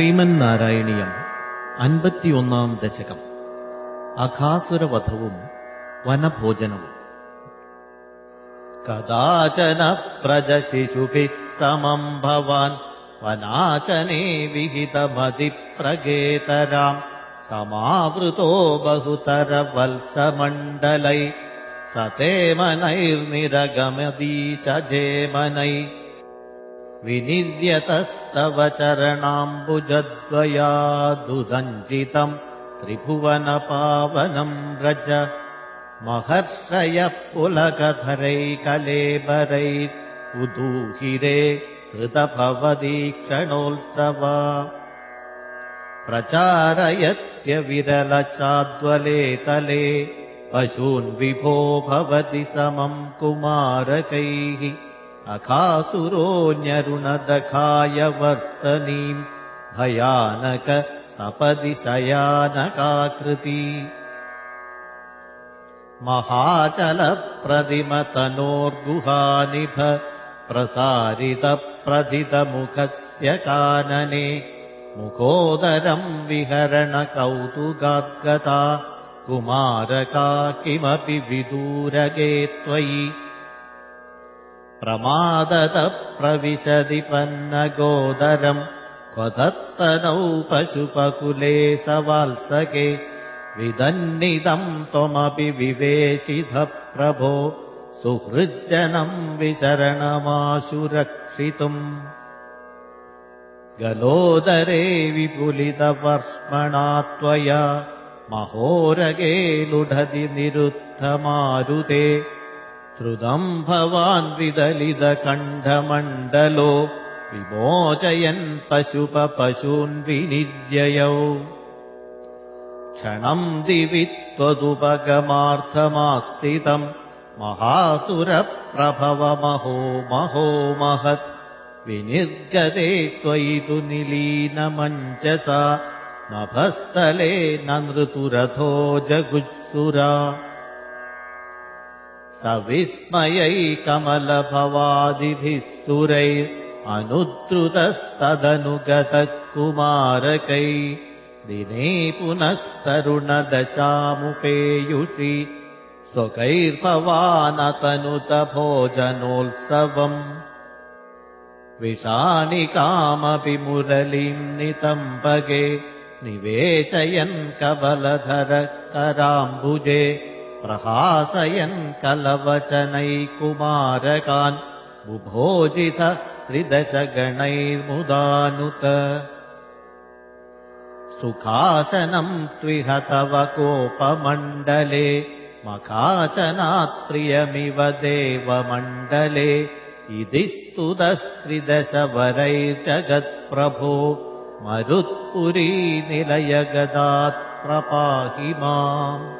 ശ്രീമന്നാരായണീയം അൻപത്തിയൊന്നാം ദശകം. അഘാസുരവധവും വനഭോജനവും. കഥാചന പ്രജശിശുഭിः സമം ഭവാൻ വനാശനേ വിഹിതമതിപ്രഗേതരാം സമാവൃതോ ബഹുതരവത്സമണ്ഡലൈ സതേമനൈർനിരഗമദീശജേമനൈ विनिर्यतस्तव चरणाम्बुजद्वयादुदञ्जितम् त्रिभुवनपावनम् व्रज। महर्षयः पुलकधरैकलेबरै उदूहिरे कृतभवदीक्षणोत्सवा। प्रचारयत्यविरलशाद्वलेतले पशून्विभो भवति समम् कुमारकैः अखासुरोऽन्यरुणदखाय वर्तनीम् भयानक सपदि शयानकाकृती महाचलप्रतिमतनोर्गुहानिभ प्रसारितप्रथितमुखस्य कानने मुखोदरम् विहरणकौतुकाद्गता कुमारका किमपि विदूरगे त्वयि प्रमादत प्रविशदि पन्नगोदरम् क्वधत्तनौ पशुपकुले सवाल्सके विदन्निदम् त्वमपि विवेशिध प्रभो सुहृज्जनम् विशरणमाशु रक्षितुम् गलोदरे विपुलितवर्ष्मणा त्वया महोरगे लुढति निरुद्धमारुते श्रुतम् भवान् विदलितकण्ठमण्डलो विमोचयन् पशुपशून् विनिर्ययौ क्षणम् दिवि त्वदुपगमार्थमास्थितम् महासुरप्रभवमहो महो महत् विनिर्गते त्वयि तु निलीनमञ्चसा नभस्थले न नृतुरथो जगुत्सुरा सविस्मयै कमलभवादिभिः सुरै अनुद्रुतस्तदनुगतः कुमारकै दिने पुनस्तरुणदशामुपेयुषि स्वकैर्भवानतनुत भोजनोत्सवम् विषाणिकामपि मुरलीम् नितम्बगे निवेशयन् कबलधर कराम्बुजे प्रहासयन् कलवचनैकुमारकान् बुभोजित त्रिदशगणैर्मुदानुत। सुखासनम् त्विह तव कोपमण्डले मखाचनात्प्रियमिव देवमण्डले इति स्तुतस्त्रिदशवरैर्जगत्प्रभो मरुत्पुरीनिलयगदात् प्रपाहि माम्